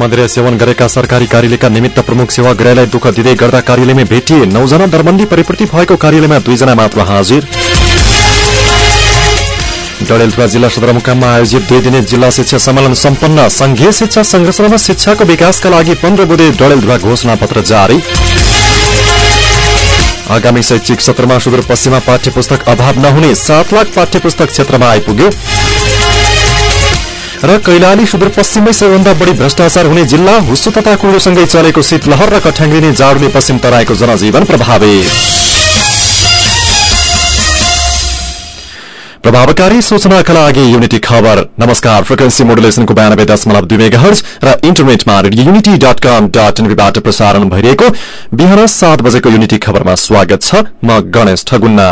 मदिरा सेवन गरेका सरकारी कार्यालयका निमित्त प्रमुख सेवाग्राहीलाई दुःख दिँदै गर्दा कार्यालयमै भेटिए। नौजना दरबन्दी परिपूर्ति भएको कार्यालयमा दुईजना मात्र हाजिर। डडेलधुरा जिल्ला सदरमुकाममा आयोजित दुई दिने जिल्ला शिक्षा सम्मेलन सम्पन्न संघीय शिक्षा संरचनामा शिक्षाको विकासका लागि पन्ध्र बुधे डडेलधुरा घोषणा पत्र जारी। आगामी शैक्षिक सत्रमा सुदूरपश्चिममा पाठ्य पुस्तक अभाव नहुने सात लाख पाठ्य पुस्तक क्षेत्रमा आइपुग्यो। र कैलाली सुदूरपश्चिममै सबैभन्दा बढ़ी भ्रष्टाचार हुने जिल्ला हुस्सु तथा कुलोसँगै चलेको शीतलहर र कठ्याङ्ग्रिने जाडोले पश्चिम तराईको जनजीवन प्रभावित। प्रभावकारी सूचनाका लागि युनिटी खबर। नमस्कार फ्रिक्वेन्सी मोडुलेसनको बयानब्बे दशमलव दुई मेगा हर्ज र इन्टरनेटमा radio unity dot com dot एनबीबाट प्रसारण भइरहेको बिहान सात बजेको युनिटी खबरमा स्वागत छ म गणेश ठगुन्ना।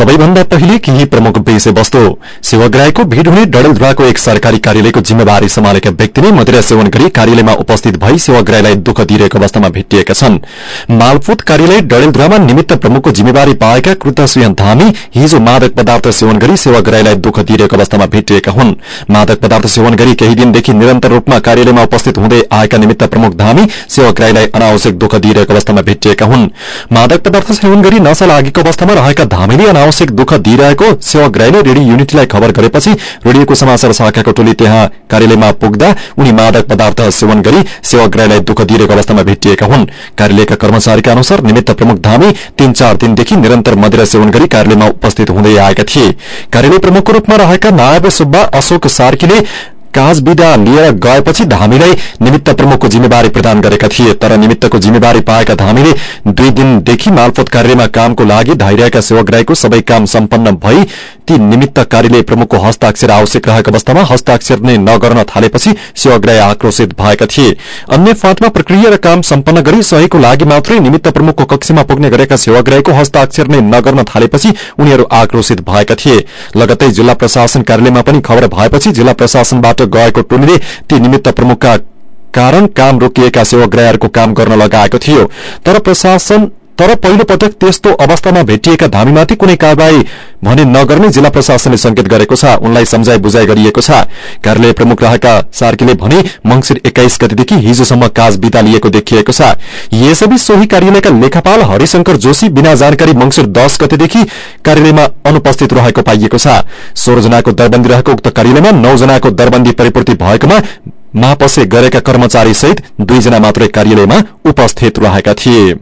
सबैभन्दा पहिले केही प्रमुख विषयवस्तु सेवाग्राहीको भीड़ हुने डडेलधुराको एक सरकारी कार्यालयको जिम्मेवारी सम्हालेका व्यक्तिले मदिरा सेवन गरी कार्यालयमा उपस्थित भई सेवाग्राहीलाई दुःख दिइरहेको अवस्थामा भेटिएका छन्। मालपुत कार्यालय डडेलधुरामा निमित्त प्रमुखको जिम्मेवारी पाएका कृत सुयन धामी हिजो मादक पदार्थ सेवन गरी सेवाग्राहीलाई दुःख दिइरहेको अवस्थामा भेटिएका हुन्। मादक पदार्थ सेवन गरी केही दिनदेखि निरन्तर रूपमा कार्यालयमा उपस्थित हुँदै आएका निमित्त प्रमुख धामी सेवाग्राहीलाई अनावश्यक दुःख दिइरहेको अवस्थामा भेटिएका हुन्। मादक पदार्थ सेवन गरी नशा लागेको अवस्थामा रहेका धामीले अनावश्यक दुःख दिइरहेको सेवाग्राहीले रेडियो युनिटीलाई खबर गरेपछि रेडियोको समाचार शाखाको टोली त्यहाँ कार्यालयमा पुग्दा उनी मादक पदार्थ सेवन गरी सेवाग्राहीलाई दुःख दिइरहेको अवस्थामा भेटिएका हुन्। कार्यालयका कर्मचारीका अनुसार निमित्त प्रमुख धामी तीन चार दिनदेखि निरन्तर मदिरा सेवन गरी कार्यालयमा उपस्थित हुँदै आएका थिए। कार्यालय प्रमुखको रूपमा रहेका नायब सुब्बा अशोक सार्कीले काज विदा लिएर गएपछि धामीलाई निमित्त प्रमुखको जिम्मेवारी प्रदान गरेका थिए तर निमित्तको जिम्मेवारी पाएका धामीले दुई दिनदेखि मालपोत कार्यालयमा कामको लागि धाइरहेका सेवाग्राहीको सबै काम सम्पन्न भई ती निमित्त कार्यालय प्रमुखको हस्ताक्षर आवश्यक रहेको अवस्थामा हस्ताक्षर नै नगर्न थालेपछि सेवाग्राही आक्रोशित भएका थिए। अन्य फाँटमा प्रक्रिया र काम सम्पन्न गरी सहीको लागि मात्रै निमित्त प्रमुखको कक्षमा पुग्ने गरेका सेवाग्राहीको हस्ताक्षर नै नगर्न थालेपछि उनीहरू आक्रोशित भएका थिए। लगतै जिल्ला प्रशासन कार्यालयमा पनि खबर भएपछि जिल्ला प्रशासनबाट गएको टोलीले ती निमित्त प्रमुखका कारण काम रोकिएका सेवाग्राहीहरूको काम गर्न लगाएको थियो। तर प्रशासन तर पहिलो पटक त्यस्तो अवस्थामा भेटिएका धामीमाथि कुनै कारवाही भने नगर्ने जिल्ला प्रशासनले संकेत गरेको छ। उनलाई सम्झाई बुझाइ गरिएको छ। कार्यालय प्रमुख रहेका सार्कीले भने मंगिर एक्काइस गतिदेखि हिजोसम्म काज बिदा लिएको देखिएको छ। यसैबीच सोही कार्यालयका लेखापाल हरिशंकर जोशी बिना जानकारी मंगिर दश गतेदेखि कार्यालयमा अनुपस्थित रहेको पाइएको छ। सोह्रजनाको दरबन्दी रहेको उक्त कार्यालयमा नौजनाको दरबन्दी परिपूर्ति भएकोमा मापसे गरेका कर्मचारी सहित दुईजना मात्रै कार्यालयमा उपस्थित रहेका थिए।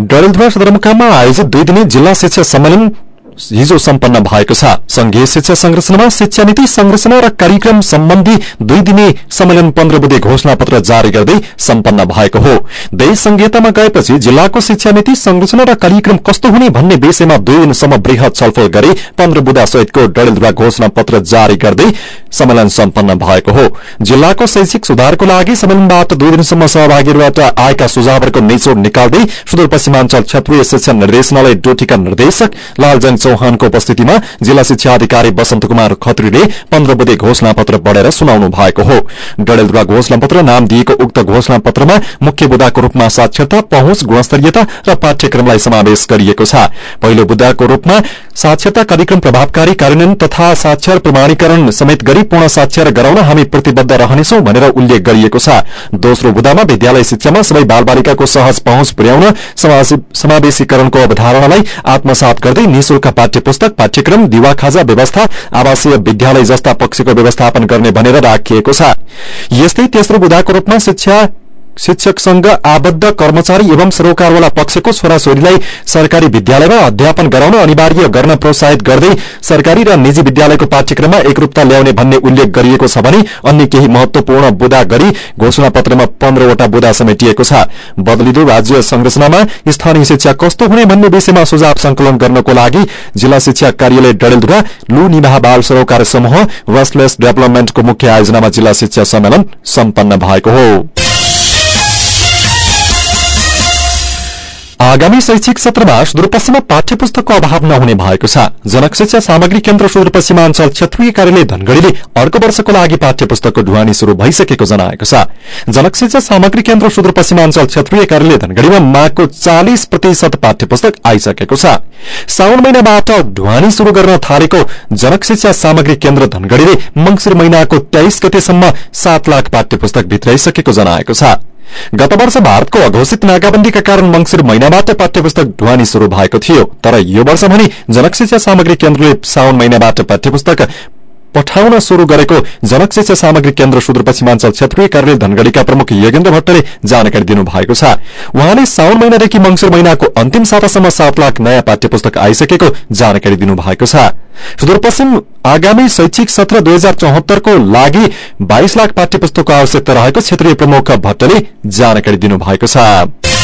डडेलधुरा सदरमुकाममा आयोजित दुई दिने जिल्ला शिक्षा सम्मेलन हिजो सम्पन्न भएको छ। संघीय शिक्षा संरचनामा शिक्षा नीति संरचना र कार्यक्रम सम्बन्धी दुई दिने सम्मेलन पन्ध्र बुधे घोषणा पत्र जारी गर्दै सम्पन्न भएको हो। देश संघीयतामा गएपछि जिल्लाको शिक्षा नीति संरचना र कार्यक्रम कस्तो हुने भन्ने विषयमा दुई दिनसम्म वृहत छलफल गरी पन्ध्र बुधा सहितको डडेलधुरा घोषणा पत्र जारी गर्दै सम्मेलन सम्पन्न भएको हो। जिल्लाको शैक्षिक सुधारको लागि सम्मेलनबाट दुई दिनसम्म सहभागीहरूबाट आएका सुझावहरूको निचोड निकाल्दै सुदूरपश्चिमाञ्चल क्षेत्रीय शिक्षा निर्देशनालय डोटीका निर्देशक लालजङ चौहानको उपस्थितिमा जिल्ला शिक्षा अधिकारी वसन्त कुमार खत्रीले पन्ध्र बुधे घोषणा पत्र पढेर सुनाउनु भएको हो। डडेलधुरा घोषणा पत्र नाम दिएको उक्त घोषणा पत्रमा मुख्य बुदाको रूपमा साक्षरता पहुँच गुणस्तरीयता र पाठ्यक्रमलाई समावेश गरिएको छ। पहिलो बुदाको रूपमा साक्षरता कार्यक्रम प्रभावकारी कार्यान्वयन तथा साक्षर प्रमाणीकरण समेत गरी पूर्ण साक्षर गराउन हामी प्रतिबद्ध रहनेछौ भनेर उल्लेख गरिएको छ। दोस्रो बुदामा विद्यालय शिक्षामा सबै बालबालिकाको सहज पहुँच पुर्याउन समावेशीकरणको अवधारणालाई आत्मसात गर्दै निशुल्क पाठ्य पुस्तक पाठ्यक्रम दिवा खाजा व्यवस्था आवासीय विद्यालय जस्ता पक्षको व्यवस्थापन गर्ने भनेर राखिएको छ। यस्तै तेस्रो बुदाको रूपमा शिक्षा शिक्षकसँग आबद्ध कर्मचारी एवं सरोकारवाला पक्षको छोराछोरीलाई सरकारी विद्यालयमा अध्यापन गराउन अनिवार्य गर्न प्रोत्साहित गर्दै सरकारी र निजी विद्यालयको पाठ्यक्रममा एकरूपता ल्याउने भन्ने उल्लेख गरिएको छ भने अन्य केही महत्वपूर्ण बुदा गरी घोषणा पत्रमा पन्ध्रवटा बुदा समेटिएको छ। बदलिदो राज्य संरचनामा स्थानीय शिक्षा कस्तो हुने भन्ने विषयमा सुझाव संकलन गर्नको लागि जिल्ला शिक्षा कार्यालय डडेलधुरा लु निवाह बाल सरोकार समूह वेस्टलेस डेभलपमेन्टको मुख्य आयोजनामा जिल्ला शिक्षा सम्मेलन सम्पन्न भएको हो। आगामी शैक्षिक सत्रमा सुदूरपश्चिममा पाठ्य पुस्तकको अभाव नहुने भएको छ। जनक शिक्षा सामग्री केन्द्र सुदूरपश्चिमाञ्चल क्षेत्रीय कार्यालय धनगढ़ीले अर्को वर्षको लागि पाठ्य पुस्तकको ढुवानी शुरू भइसकेको जनाएको छ। जनक शिक्षा सामग्री केन्द्र सुदूरपश्चिमाञ्चल क्षेत्रीय कार्यालय धनगढ़ीमा माघको चालिस प्रतिशत पाठ्य पुस्तक आइसकेको छ। साउन महिनाबाट ढुवानी शुरू गर्न थालेको जनक शिक्षा सामग्री केन्द्र धनगढ़ीले मंगिर महिनाको तेइस गतेसम्म सात लाख पाठ्य पुस्तक भित्राइसकेको जनाएको छ। गत वर्ष भारतको अघोषित नाकाबन्दीका कारण मंगिर महिनाबाट पाठ्य पुस्तक ढुवानी शुरू भएको थियो। तर यो वर्ष भने जनक शिक्षा सामग्री केन्द्रले साउन महिनाबाट पाठ्य पुस्तक पठाउन शुरू गरेको जनक शिक्षा सामग्री केन्द्र सुदूरपश्चिमाञ्चल क्षेत्रीय कार्यालय धनगढ़ीका प्रमुख योगेन्द्र भट्टले जानकारी दिनुभएको छ। उहाँले साउन महिनादेखि मंगिर महिनाको अन्तिम सातासम्म सात लाख नयाँ पाठ्य पुस्तक आइसकेको जानकारी दिनुभएको छ। सुदूरपश्चिम आगामी शैक्षिक सत्र दुई हजार चौहत्तरको लागि बाइस लाख पाठ्य पुस्तकको आवश्यकता रहेको क्षेत्रीय प्रमुख भट्टले जानकारी दिनुभएको छ।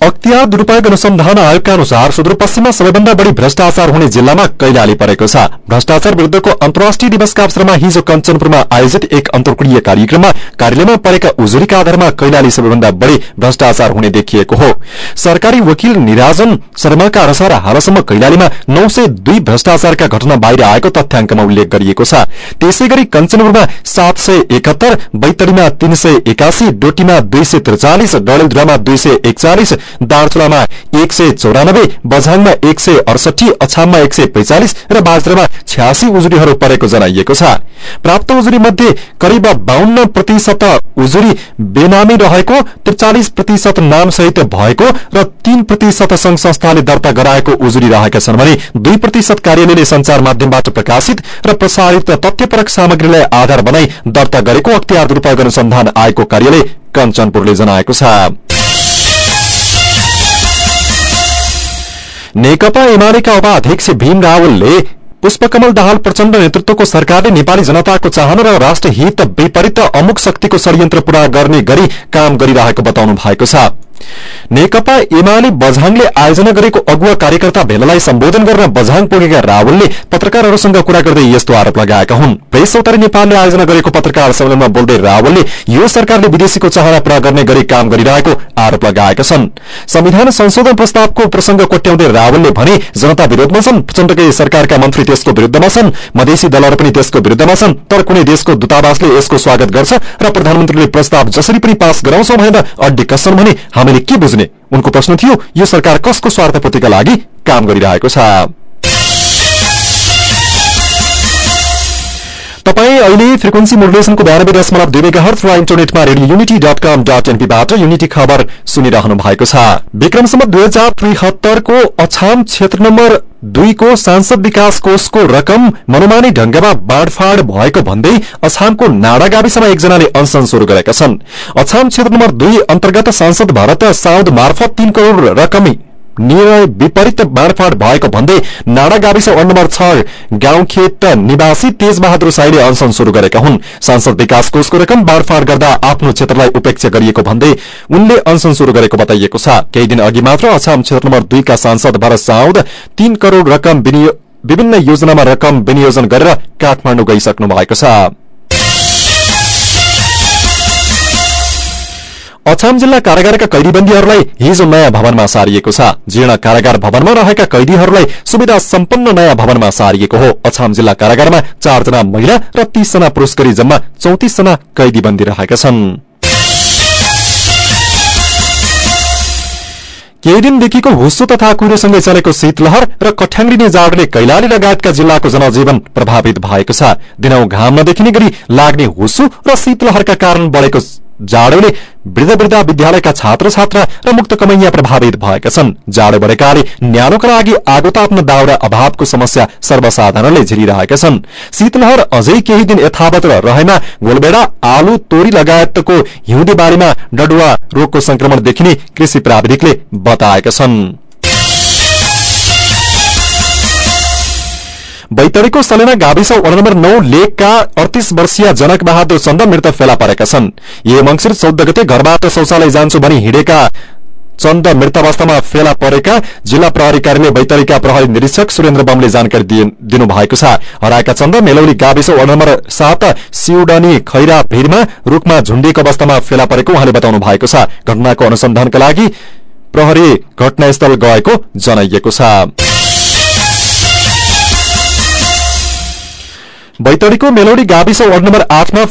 अख्तियार दुरूपयोग अनुसन्धान आयोगका अनुसार सुदूरपश्चिममा सबैभन्दा बढ़ी भ्रष्टाचार हुने जिल्लामा कैलाली परेको छ। भ्रष्टाचार विरूद्धको अन्तर्राष्ट्रिय दिवसका अवसरमा हिजो कञ्चनपुरमा आयोजित एक अन्तर्क्रिय कार्यक्रममा कार्यालयमा परेका उजुरीका आधारमा कैलाली सबैभन्दा बढ़ी भ्रष्टाचार हुने देखिएको हो। सरकारी वकिल निराजन शर्माका अनुसार हालसम्म कैलालीमा नौ भ्रष्टाचारका घटना बाहिर आएको तथ्याङ्कमा उल्लेख गरिएको छ। त्यसै गरी कञ्चनपुरमा सात सय एकहत्तर बैतडीमा तीन सय एकासी डोटीमा दुई सय त्रिचालिस डडेलधुरामा दुई सय एकचालिस दार्चुलामा एक सय चौरानब्बे बझाङमा एक सय अडसठी अछाममा एक सय पैंचालिस र बाजरामा छ्यासी उजुरीहरू परेको जनाइएको छ। प्राप्त उजुरी मध्ये करिब बाहन्न प्रतिशत उजुरी बेनामी रहेको त्रिचालिस प्रतिशत नामसहित भएको र तीन प्रतिशत संघ संस्थाले दर्ता गराएको उजुरी रहेका छन् भने दुई प्रतिशत कार्यालयले संचार माध्यमबाट प्रकाशित र प्रसारित तथ्यपरक सामग्रीलाई आधार बनाई दर्ता गरेको अख्तियार दुरूपयोग अनुसन्धान आयोगको कार्यालय कञ्चनपुरले जनाएको छ। नेकपा एमालेका उपाध्यक्ष भीम रावलले पुष्पकमल दाहाल प्रचण्ड नेतृत्वको सरकारले नेपाली जनताको चाहना र राष्ट्रहित विपरीत अमुक शक्तिको षड्यन्त्र पूरा गर्ने गरी काम गरिरहेको बताउनु भएको छ। नेकपा एमाले बझाङले आयोजना गरेको अगुवा कार्यकर्ता भेलालाई सम्बोधन गर्न बझाङ पुगेका रावलले पत्रकारहरूसँग कुरा गर्दै यस्तो आरोप लगाएका हुन्। प्रेस चौतारी नेपालले आयोजना गरेको पत्रकार सम्मेलनमा बोल्दै रावलले यो सरकारले विदेशीको चाहना पूरा गर्ने गरी काम गरिरहेको आरोप लगाएका छन्। संविधान संशोधन प्रस्तावको प्रसंग कोट्याउँदै रावलले भने जनता विरोधमा छन् प्रचण्डकै सरकारका मन्त्री त्यसको विरूद्धमा छन् मधेसी दलहरू पनि त्यसको विरूद्धमा छन् तर कुनै देशको दूतावासले यसको स्वागत गर्छ र प्रधानमन्त्रीले प्रस्ताव जसरी पनि पास गराउँछौ भनेर अड्डी कस्छन् भने हामीले के बुझ्ने? उनको प्रश्न थियो यो सरकार कसको स्वार्थपूर्तिका लागि काम गरिरहेको छ? तपाईँ अहिले फ्रिक्वेन्सी मोडुलेसनको बयानब्बे दशमलव दुई मेगा हर्थ र इन्टरनेटमा radio unity dot com dot एनपीबाट unity खबर सुनिरहनु भएको छ। विक्रमसम्म दुई हजार त्रिहत्तरको अछाम क्षेत्र नम्बर दुईको सांसद विकास कोषको रकम मनोमानी ढंगमा बाँडफाँड भएको भन्दै अछामको नाडा गाविसमा एकजनाले अनशन शुरू गरेका छन्। अछाम क्षेत्र नम्बर दुई अन्तर्गत सांसद भरत साउद मार्फत तीन करोड़ रकम निर्णय विपरीत बाँडफाँड भएको भन्दै नाडा गाविस वार्ड नम्बर छ गाउँखेत निवासी तेज बहादुर साईले अनशन शुरू गरेका हुन्। सांसद विकास कोषको रकम बाँडफाँड गर्दा आफ्नो क्षेत्रलाई उपेक्षा गरिएको भन्दै उनले अनशन शुरू गरेको बताइएको छ। केही दिन अघि मात्र अछाम क्षेत्र नम्बर दुईका सांसद भरत साउद तीन करोड़ रकम विभिन्न योजनामा रकम विनियोजन गरेर काठमाडौँ गइसक्नु भएको छ। अछाम जिल्ला कारागारका कैदीबन्दीहरूलाई हिजो नयाँ भवनमा सारिएको छ। जीर्ण कारागार भवनमा रहेका कैदीहरूलाई सुविधा सम्पन्न नयाँ भवनमा सारिएको हो। अछाम जिल्ला कारागारमा चारजना महिला र तीसजना पुरूष गरी जम्मा चौतिसजना कैदीबन्दी रहेका छन्। केही दिनदेखिको हुस्सो तथा कुहिरोसँगै चलेको शीतलहर र कठ्याङ्ग्रिने जाडले कैलाली लगायतका जिल्लाको जनजीवन प्रभावित भएको छ। दिनौ घाम नदेखिने गरी लाग्ने हुस्सो र शीतलहरका कारण बढ़ेको जाडोले वृद्ध वृद्ध विद्यालयका छात्र छात्रा र मुक्त कमैया प्रभावित भएका छन्। जाडो बढेकाले न्यानोका लागि आगो ताप्न दाउरा अभावको समस्या सर्वसाधारणले झेलिरहेका छन्। शीतलहर अझै केही दिन यथावत रहेमा गोलबेडा आलु तोरी लगायतको हिउँदी बारीमा डडुवा रोगको संक्रमण देखिने कृषि प्राविधिकले बताएका छन्। बैतडीको सलेना गाविस वडा नम्बर नौ लेकका अडतिस वर्षीय जनक बहादुर चन्द मृत फेला परेका छन्। यो मंगिर चौध गते घरबाट शौचालय जान्छु भनी हिँडेका चन्द मृत अवस्थामा फेला परेका जिल्ला प्रहरी कार्यालय बैतडीका प्रहरी निरीक्षक सुरेन्द्र बमले जानकारी दिनुभएको छ। हराएका चन्द मेलौली गाविस वार्ड नम्बर सात सिउडनी खैरा भीरमा रूखमा झुण्डिएको अवस्थामा फेला परेको उहाँले बताउनु भएको छ। घटनाको अनुसन्धानका लागि प्रहरी घटनास्थल गएको जनाइएको छ। बैतडीको मेलौडी गाविस वार्ड नम्बर आठमा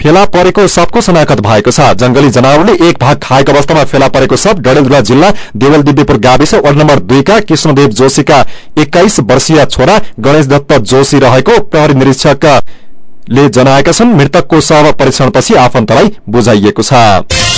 फेला परेको सबको शनाखत भएको छ। जंगली जनावरले एक भाग खाएको अवस्थामा फेला परेको सब डडेलधुरा जिल्ला देवल दिव्यपुर गाविस वार्ड नम्बर दुईका कृष्णदेव जोशीका एक्काइस वर्षीय छोरा गणेश दत्त जोशी रहेको प्रहरी निरीक्षकले जनाएका छन्। मृतकको शव परीक्षणपछि आफन्तलाई बुझाइएको छ।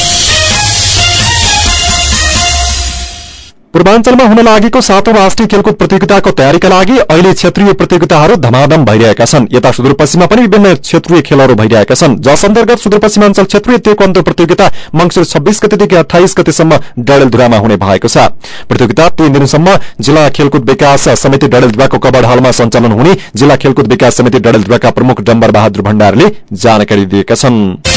पूर्वाञ्चलमा हुन लागेको सातौं राष्ट्रिय खेलकुद प्रतियोगिताको तयारीका लागि अहिले क्षेत्रीय प्रतियोगिताहरू धमाधम भइरहेका छन्। यता सुदूरपश्चिममा पनि विभिन्न क्षेत्रीय खेलहरू भइरहेका छन्। जस अन्तर्गत सुदूरपश्चिमाञ्चल क्षेत्रीय तेक्वान्दो प्रतियोगिता मंगिर छब्बीस गतेदेखि अठाइस गतेसम्म डडेलधुरामा हुने भएको छ। प्रतियोगिता तीन दिनसम्म जिल्ला खेलकुद विकास समिति डडेलधुराको कबड हलमा सञ्चालन हुने जिल्ला खेलकुद विकास समिति डडेलधुराका प्रमुख डम्बर बहादुर भण्डारले जानकारी दिएका छनृ।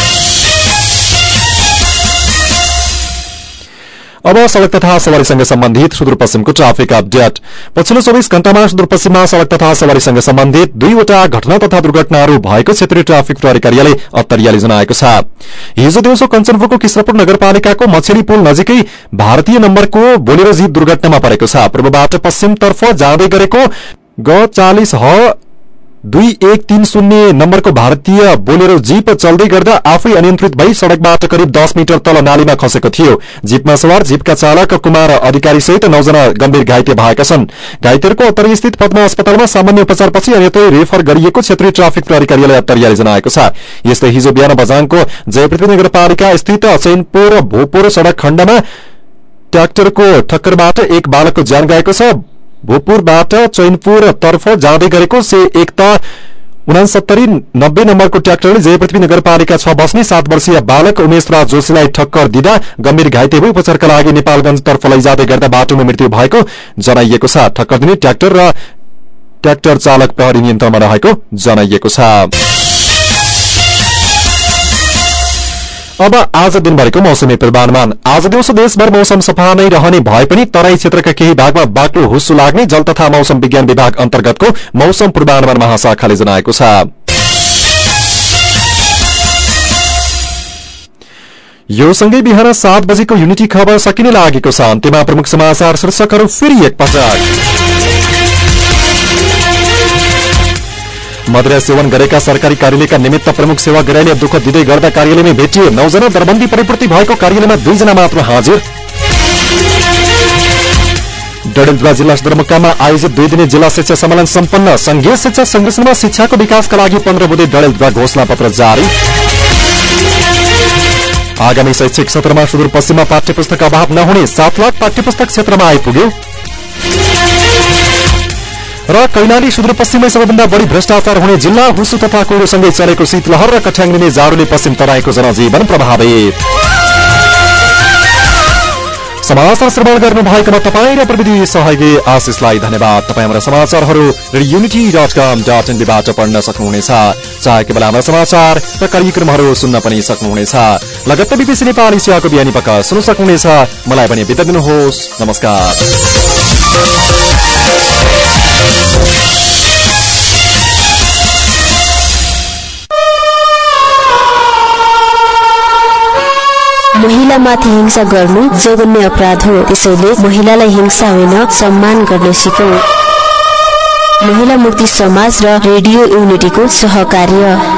अब सड़क तथा सवारीसँग सम्बन्धित सुदूरपश्चिमको ट्राफिक अपडेट। पछिल्लो चौविस घण्टामा सुदूरपश्चिममा सड़क तथा सवारीसँग सम्बन्धित दुईवटा घटना तथा दुर्घटनाहरू भएको क्षेत्रीय ट्राफिक प्रहरी कार्यालय अत्तरियाले जनाएको छ। हिजो दिउँसो कञ्चनपुरको किस्रपुर नगरपालिकाको मछेरी पुल नजिकै भारतीय नम्बरको बोलेरो जीप दुर्घटनामा परेको छ। पूर्वबाट पश्चिमतर्फ जाँदै गरेको ग चालिस ह दुई एक तीन शून्य नम्बरको भारतीय बोलेरो जीप चल्दै गर्दा आफै अनियन्त्रित भई सड़कबाट करिब दस मिटर तल नालीमा खसेको थियो। जीपमा सवार जीपका चालक कुमार अधिकारी सहित नौजना गम्भीर घाइते भएका छन्। घाइतेहरूको अत्तरी स्थित पद्मा अस्पतालमा सामान्य उपचारपछि अन्यतै रेफर गरिएको क्षेत्रीय ट्राफिक प्रहरी कार्यालय जनाएको छ। यस्तै हिजो बिहान बजाङको जयपृथ्वी नगरपालिका स्थित चैनपुर भोपुर सड़क खण्डमा ट्राक्टरको ठक्करबाट एक बालकको ज्यान गएको छ। भोपुरबाट चैनपुर तर्फ जाँदै गरेको से एक त उनासत्तरी नब्बे नम्बरको ट्र्याक्टरले जयपृथ्वी नगरपालिका छ बस्ने सात वर्षीय बालक उमेश राज जोशीलाई ठक्कर दिँदा गम्भीर घाइते भई उपचारका लागि नेपालगंजतर्फ लैजाँदै गर्दा बाटोमा मृत्यु भएको जनाइएको छ। ठक्कर दिने ट्र्याक्टर र ट्र्याक्टर चालक प्रहरी नियन्त्रणमा रहेको जनाइएको छ। अब आज दिनभरिको मौसमी पूर्वानुमान। आज दिउँसो देशभर मौसम सफा नै रहने भए पनि तराई क्षेत्रका केही भागमा बाक्लो हुस्सु लाग्ने जल तथा मौसम विज्ञान विभाग अन्तर्गतको मौसम पूर्वानुमान महाशाखाले जनाएको छ। यो सँगै बिहान सात बजेको युनिटी खबर सकिने लागेको छ। अन्त्यमा प्रमुख समाचार शीर्षकहरू फेरि एकपटक। मदिरा सेवन गरेका सरकारी कार्यालयका निमित्त प्रमुख सेवाग्राहीले दुःख दिँदै गर्दा कार्यालयमै भेटिए नौजना दरबन्दी परिपूर्ति भएको कार्यालयमा दुईजना मात्र हाजिर। डडेलधुरा जिल्ला सदरमुकाममा आयोजित दुई दिने जिल्ला शिक्षा सम्मेलन सम्पन्न। संघीय शिक्षा संरचनामा शिक्षाको विकासका लागि पन्ध्र बुधे डडेलधुरा घोषणा पत्र जारी। आगामी शैक्षिक सत्रमा सुदूरपश्चिममा पाठ्य अभाव नहुने सात लाख पाठ्य क्षेत्रमा आइपुग्यो। र कैलाली सुदूरपश्चिमै सबैभन्दा बढी भ्रष्टाचार हुने जिल्ला हुसु तथा कोरोसँगै चलेको शीतलहर र कठ्याङ्गिने जाडोले पश्चिम तराईको जनजीवन प्रभावित। समाचार श्रवण गर्नुभएकोमा तपाईँ र प्रविधि सहयोगी आशिषलाई धन्यवाद। तपाईँ हाम्रा समाचारहरू युनिटी डट कम डट एनबीबाट पढ्न सक्नुहुनेछ। चाहेको बेला हाम्रा समाचार र कार्यक्रमहरू सुन्न पनि सक्नुहुनेछ। लगत्त बिपिसी नेपाली सेवाको बिहानी पक्क सुन्न सक्नुहुनेछ। मलाई पनि बिता दिनुहोस्। नमस्कार। महिलामाथि हिंसा गर्नु जघन्य अपराध हो त्यसैले महिलालाई हिंसा होइन सम्मान गर्न सिकौं। महिला मुक्ति समाज र रेडियो युनिटीको सहकार्य।